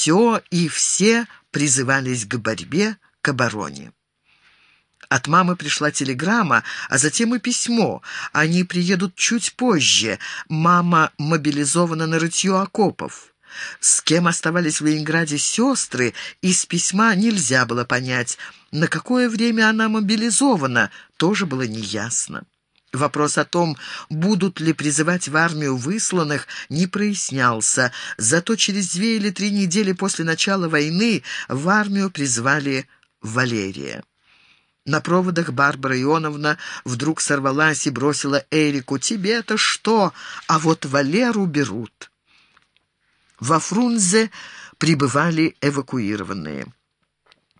Все и все призывались к борьбе, к обороне. От мамы пришла телеграмма, а затем и письмо. Они приедут чуть позже. Мама мобилизована на рытье окопов. С кем оставались в Ленинграде сестры, из письма нельзя было понять. На какое время она мобилизована, тоже было неясно. Вопрос о том, будут ли призывать в армию высланных, не прояснялся. Зато через две или три недели после начала войны в армию призвали Валерия. На проводах Барбара Ионовна вдруг сорвалась и бросила Эрику. «Тебе-то что? А вот Валеру берут». Во Фрунзе прибывали эвакуированные.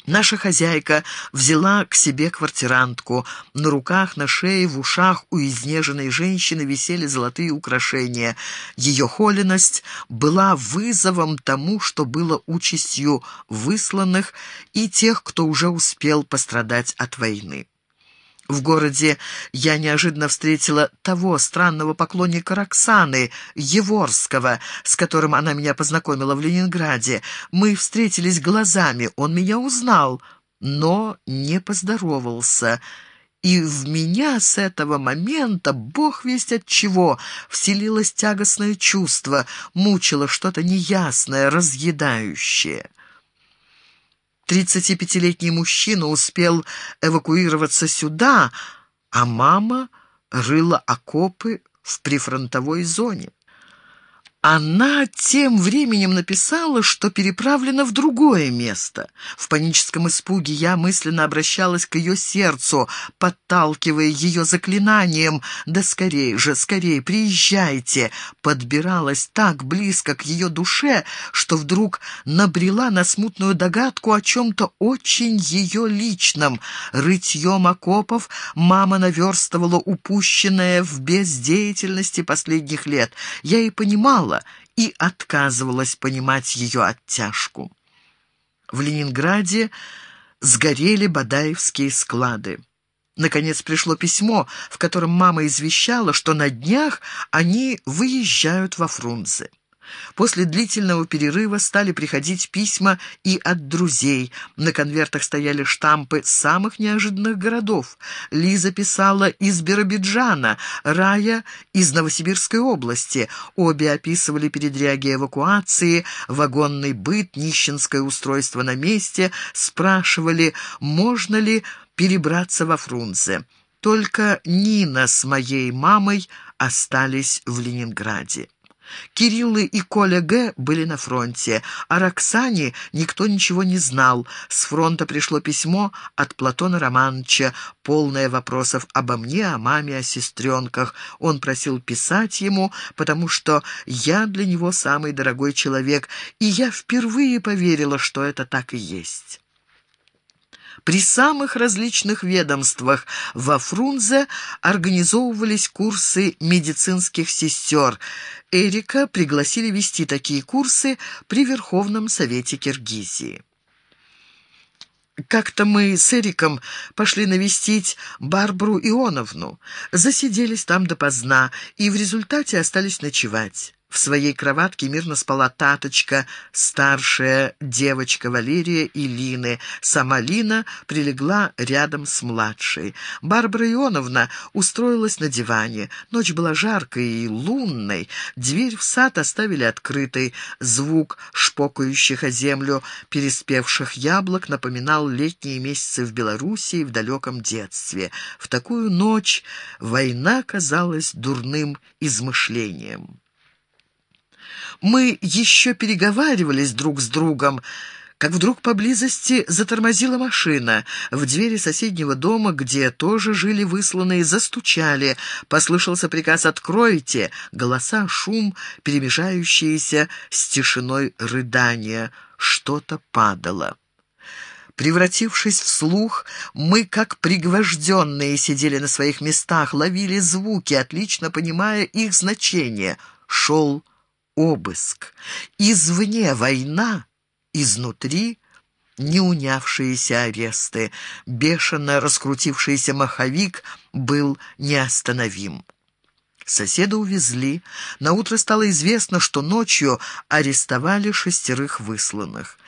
Наша хозяйка взяла к себе квартирантку. На руках, на шее, в ушах у изнеженной женщины висели золотые украшения. Ее холеность была вызовом тому, что было участью высланных и тех, кто уже успел пострадать от войны. В городе я неожиданно встретила того странного поклонника Роксаны, Еворского, с которым она меня познакомила в Ленинграде. Мы встретились глазами, он меня узнал, но не поздоровался. И в меня с этого момента, бог весть от чего, вселилось тягостное чувство, мучило что-то неясное, разъедающее. 35-летний мужчина успел эвакуироваться сюда, а мама рыла окопы в прифронтовой зоне. Она тем временем написала, что переправлена в другое место. В паническом испуге я мысленно обращалась к ее сердцу, подталкивая ее заклинанием «Да скорей же, скорей, приезжайте!» Подбиралась так близко к ее душе, что вдруг набрела на смутную догадку о чем-то очень ее личном. Рытьем окопов мама наверстывала упущенное в бездеятельности последних лет. Я и понимала, понимала и отказывалась понимать ее оттяжку. В Ленинграде сгорели Бадаевские склады. Наконец пришло письмо, в котором мама извещала, что на днях они выезжают во Фрунзе. После длительного перерыва стали приходить письма и от друзей. На конвертах стояли штампы самых неожиданных городов. Лиза писала из Биробиджана, Рая — из Новосибирской области. Обе описывали передряги эвакуации, вагонный быт, нищенское устройство на месте, спрашивали, можно ли перебраться во Фрунзе. Только Нина с моей мамой остались в Ленинграде. Кириллы и Коля Г. были на фронте. О Роксане никто ничего не знал. С фронта пришло письмо от Платона Романовича, полное вопросов обо мне, о маме, о сестренках. Он просил писать ему, потому что я для него самый дорогой человек, и я впервые поверила, что это так и есть. При самых различных ведомствах во Фрунзе организовывались курсы медицинских сестер. Эрика пригласили вести такие курсы при Верховном Совете Киргизии. Как-то мы с Эриком пошли навестить Барбару Ионовну. Засиделись там допоздна и в результате остались ночевать. В своей кроватке мирно спала Таточка, старшая девочка Валерия и Лины. Сама Лина прилегла рядом с младшей. Барбара Ионовна устроилась на диване. Ночь была жаркой и лунной. Дверь в сад оставили открытой. Звук шпокающих о землю переспевших яблок напоминал летние месяцы в Белоруссии в далеком детстве. В такую ночь война казалась дурным измышлением. Мы еще переговаривались друг с другом, как вдруг поблизости затормозила машина. В двери соседнего дома, где тоже жили высланные, застучали. Послышался приказ «Откройте!» Голоса, шум, перемежающиеся с тишиной рыдания. Что-то падало. Превратившись в слух, мы, как пригвожденные, сидели на своих местах, ловили звуки, отлично понимая их значение. Шел обыск. Извне война, изнутри неунявшиеся аресты. Бешено раскрутившийся маховик был неостановим. Соседа увезли. Наутро стало известно, что ночью арестовали шестерых высланных.